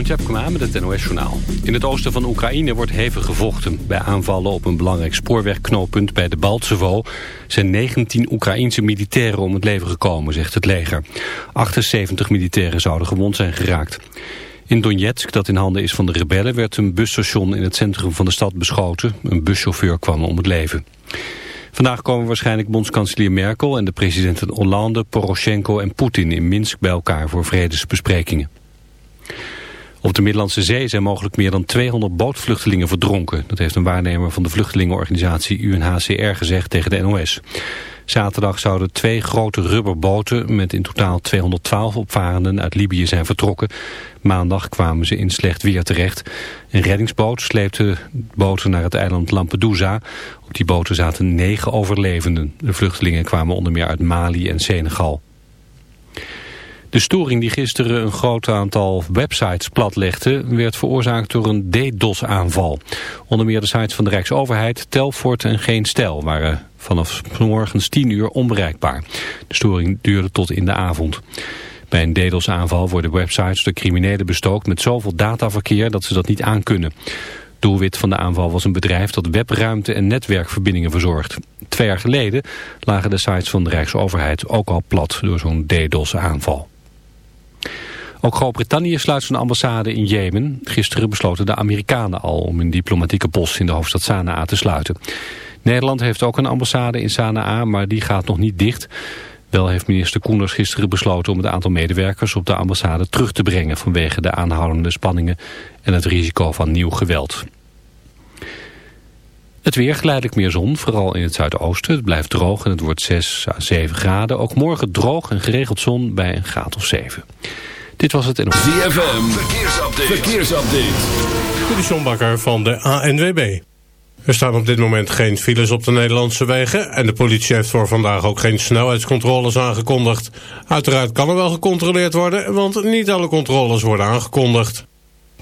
Jeroen Tjepkema met het NOS Journaal. In het oosten van Oekraïne wordt hevig gevochten. Bij aanvallen op een belangrijk spoorwegknooppunt bij de Baltsevo... zijn 19 Oekraïense militairen om het leven gekomen, zegt het leger. 78 militairen zouden gewond zijn geraakt. In Donetsk, dat in handen is van de rebellen... werd een busstation in het centrum van de stad beschoten. Een buschauffeur kwam om het leven. Vandaag komen waarschijnlijk bondskanselier Merkel en de presidenten Hollande, Poroshenko en Poetin in Minsk bij elkaar voor vredesbesprekingen. Op de Middellandse Zee zijn mogelijk meer dan 200 bootvluchtelingen verdronken. Dat heeft een waarnemer van de vluchtelingenorganisatie UNHCR gezegd tegen de NOS. Zaterdag zouden twee grote rubberboten met in totaal 212 opvarenden uit Libië zijn vertrokken. Maandag kwamen ze in slecht weer terecht. Een reddingsboot sleepte boten naar het eiland Lampedusa. Op die boten zaten negen overlevenden. De vluchtelingen kwamen onder meer uit Mali en Senegal. De storing die gisteren een groot aantal websites platlegde... werd veroorzaakt door een DDoS-aanval. Onder meer de sites van de Rijksoverheid, Telfort en Geen Stel... waren vanaf morgens 10 uur onbereikbaar. De storing duurde tot in de avond. Bij een DDoS-aanval worden websites door criminelen bestookt... met zoveel dataverkeer dat ze dat niet aankunnen. Doelwit van de aanval was een bedrijf dat webruimte en netwerkverbindingen verzorgt. Twee jaar geleden lagen de sites van de Rijksoverheid ook al plat door zo'n DDoS-aanval. Ook Groot-Brittannië sluit zijn ambassade in Jemen. Gisteren besloten de Amerikanen al om een diplomatieke post in de hoofdstad Sanaa te sluiten. Nederland heeft ook een ambassade in Sanaa, maar die gaat nog niet dicht. Wel heeft minister Koenders gisteren besloten om het aantal medewerkers op de ambassade terug te brengen vanwege de aanhoudende spanningen en het risico van nieuw geweld. Het weer geleidelijk meer zon, vooral in het zuidoosten. Het blijft droog en het wordt 6 à 7 graden. Ook morgen droog en geregeld zon bij een graad of 7. Dit was het en... ZFM, verkeersupdate. verkeersupdate. De Bakker van de ANWB. Er staan op dit moment geen files op de Nederlandse wegen... en de politie heeft voor vandaag ook geen snelheidscontroles aangekondigd. Uiteraard kan er wel gecontroleerd worden... want niet alle controles worden aangekondigd.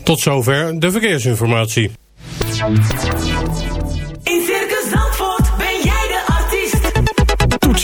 Tot zover de verkeersinformatie.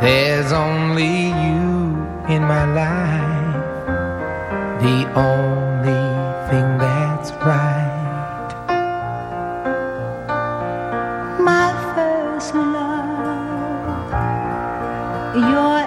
There's only you in my life. The only thing that's right. My first love Your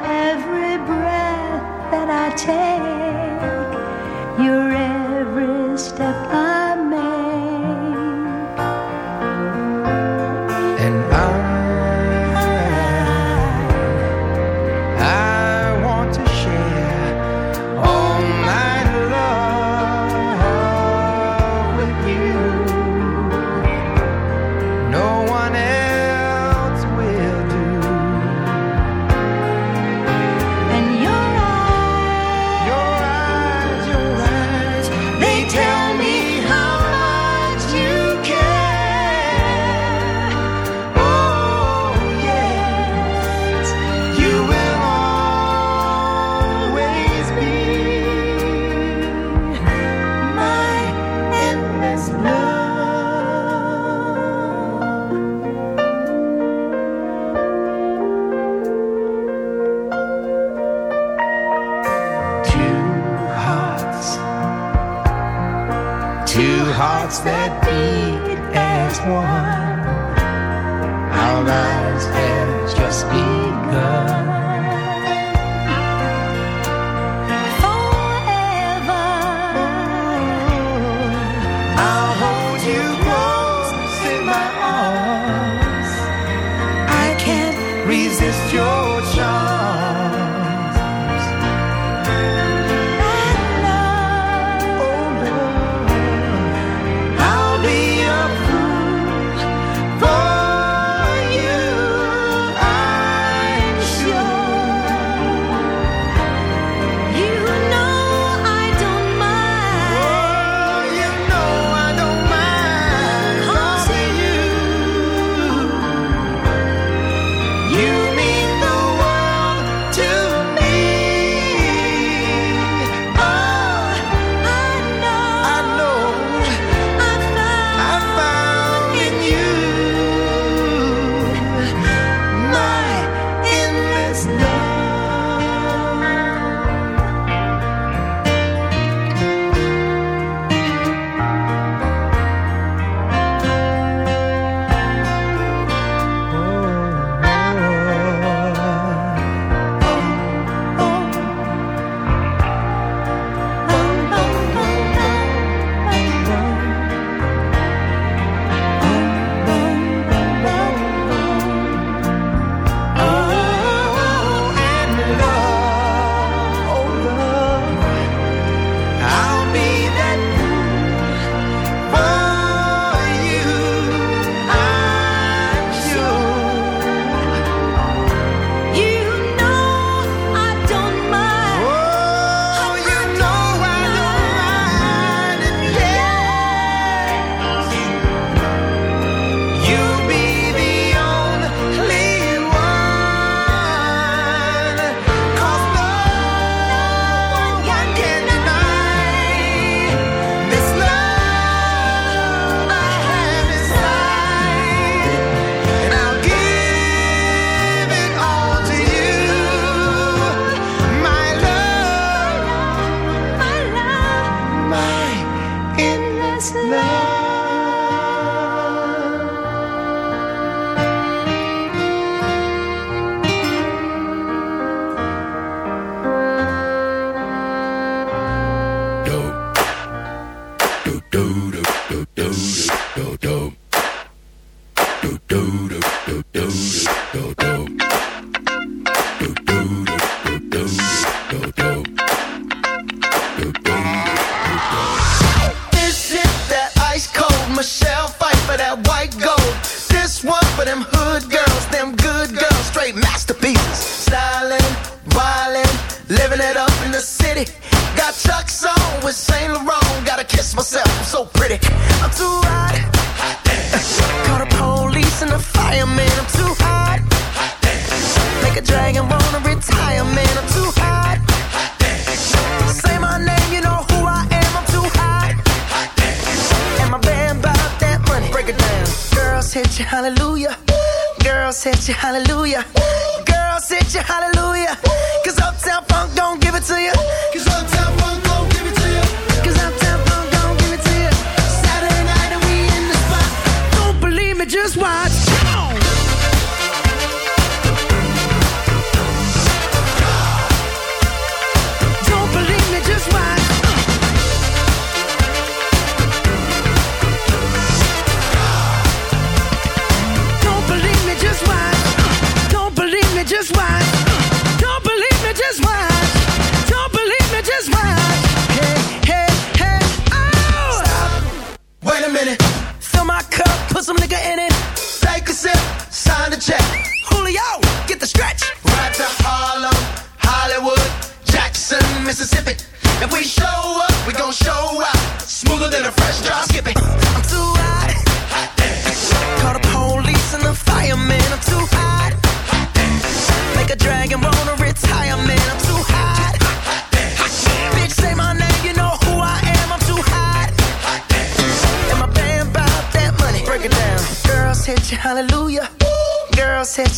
minute. Fill my cup, put some nigga in it.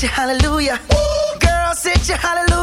hallelujah. Ooh. Girl, sit you hallelujah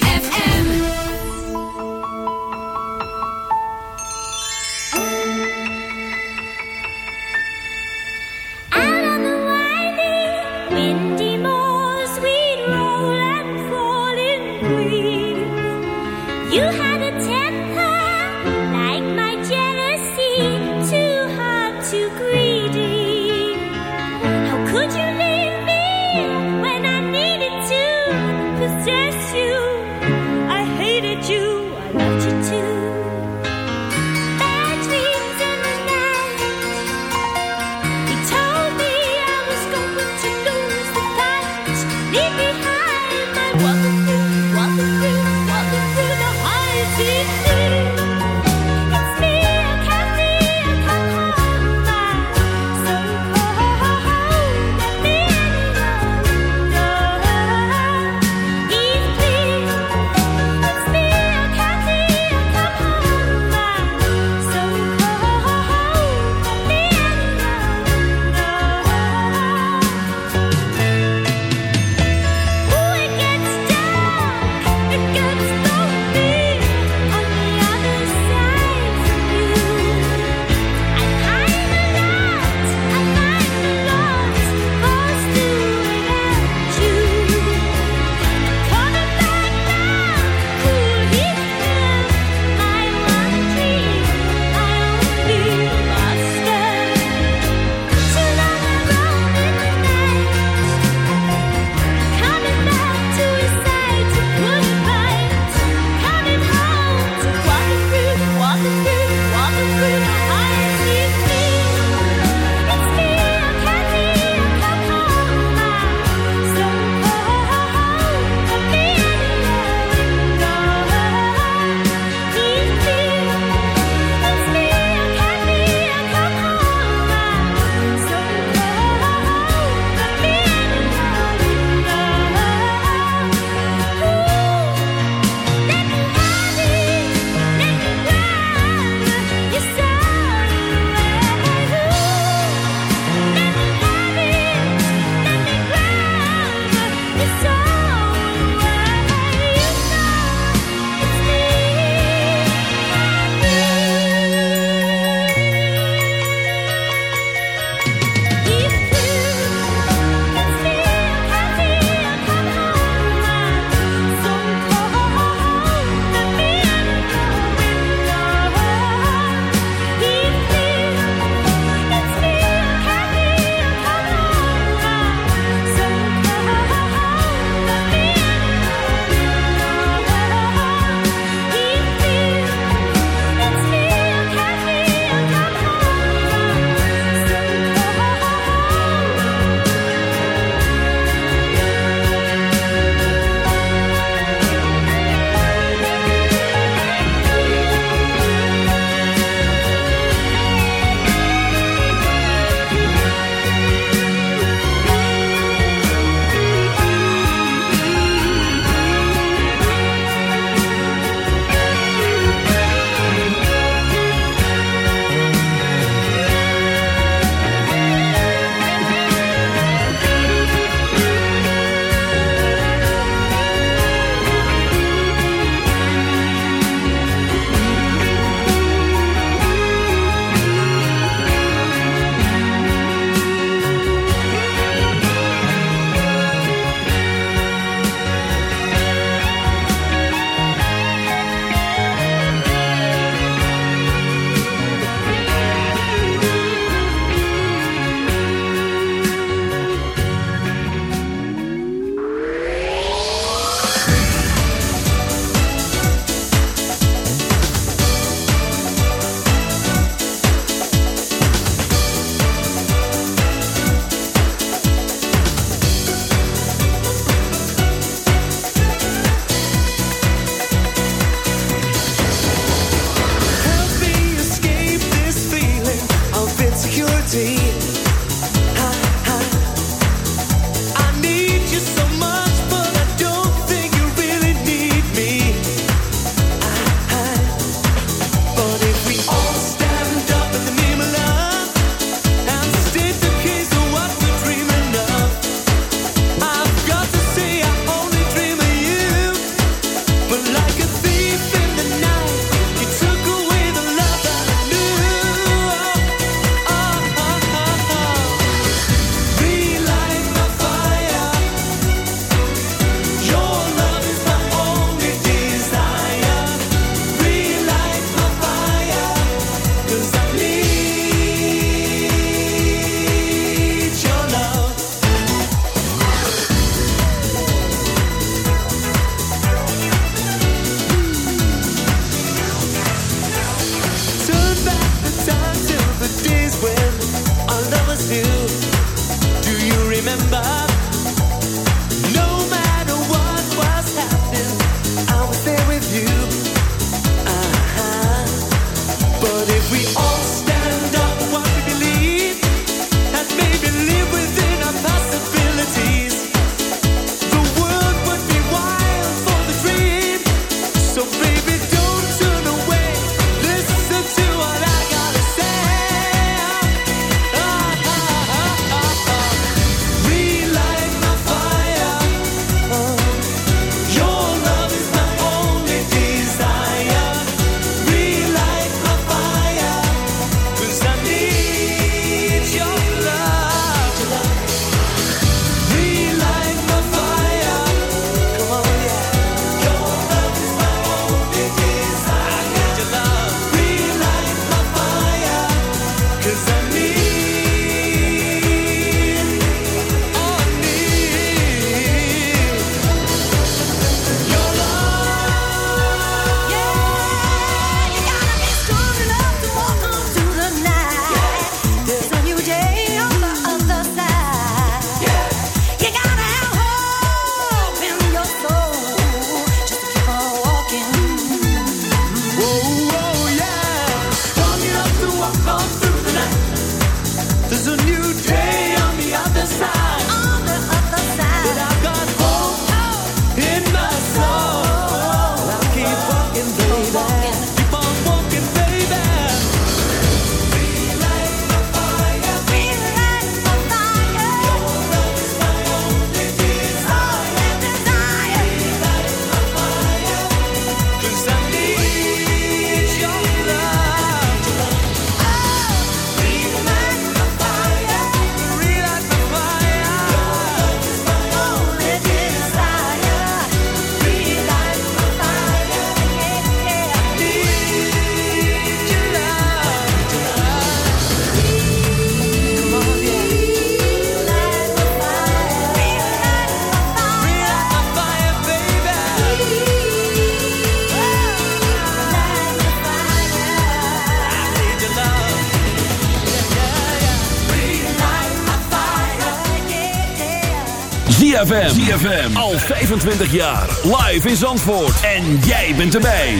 ZFM. Al 25 jaar. Live in Zandvoort. En jij bent erbij.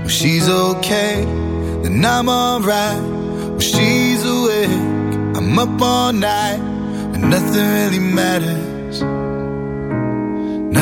When she's okay, then I'm alright. When she's awake, I'm up all night, and nothing really matters.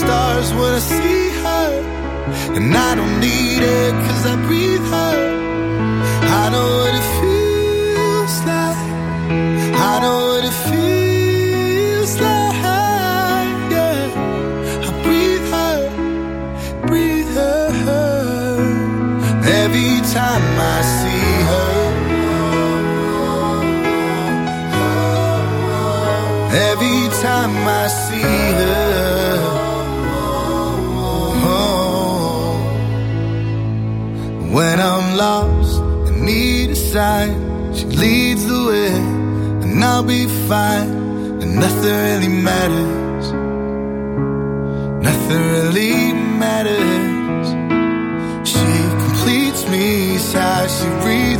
Stars when I see her. And I don't need it cause I breathe sign, she leads the way, and I'll be fine. And nothing really matters. Nothing really matters. She completes me, how she reads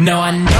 No, I know.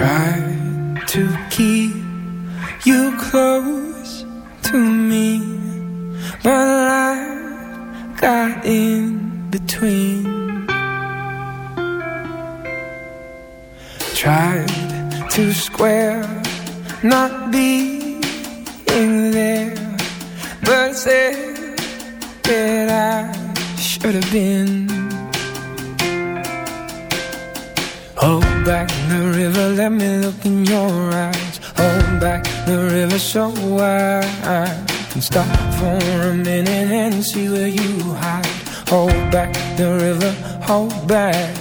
Tried to keep you close to me, but life got in between. Tried to square not hold back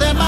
You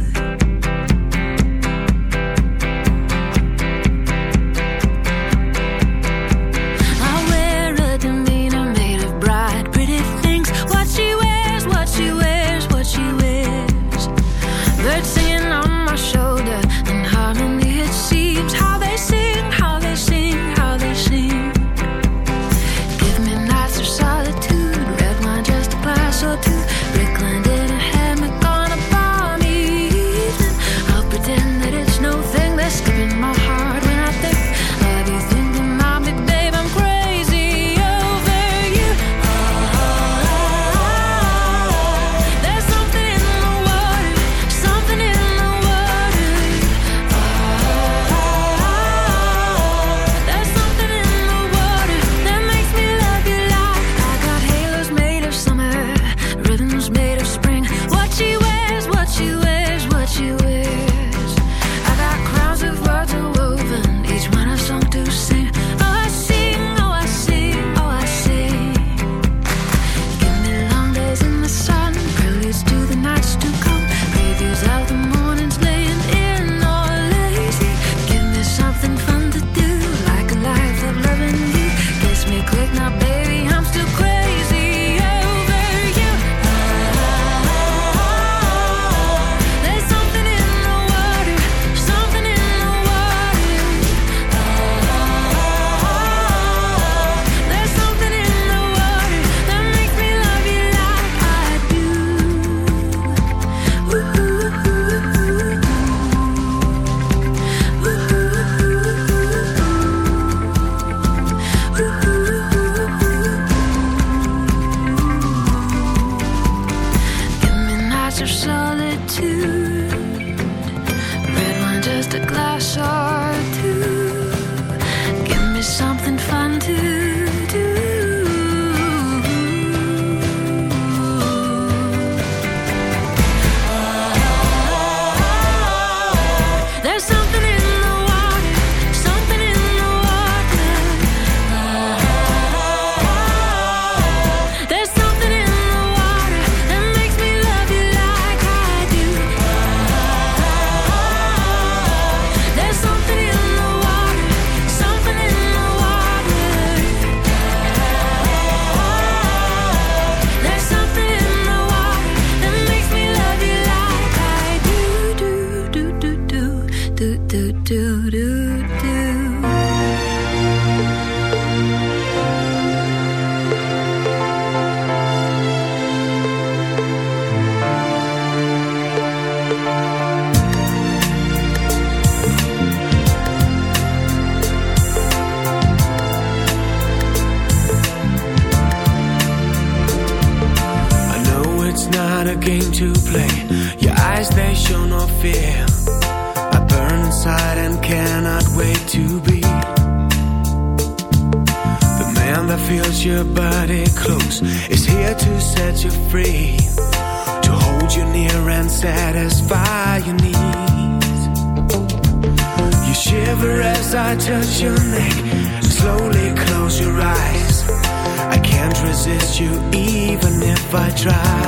resist you even if I try.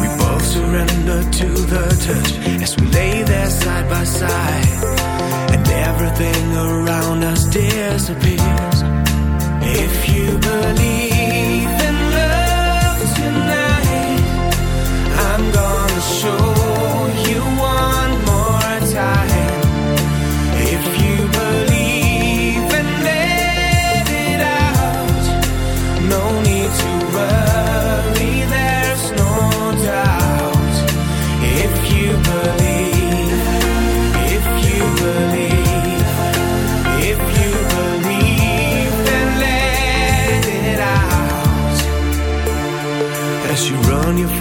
We both surrender to the touch As we lay there side by side. And everything around us disappears. If you believe in love tonight I'm gonna show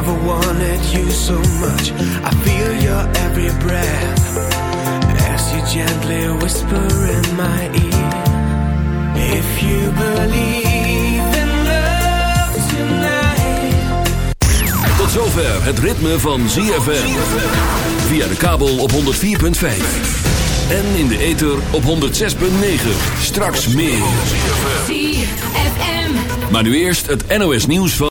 Wanted you so much. I feel your every breath as you gently whisper in my ear. If you believe in love tonight. Tot zover het ritme van ZFM. Via de kabel op 104.5. En in de ether op 106.9. Straks meer. ZFM. Maar nu eerst het NOS nieuws van...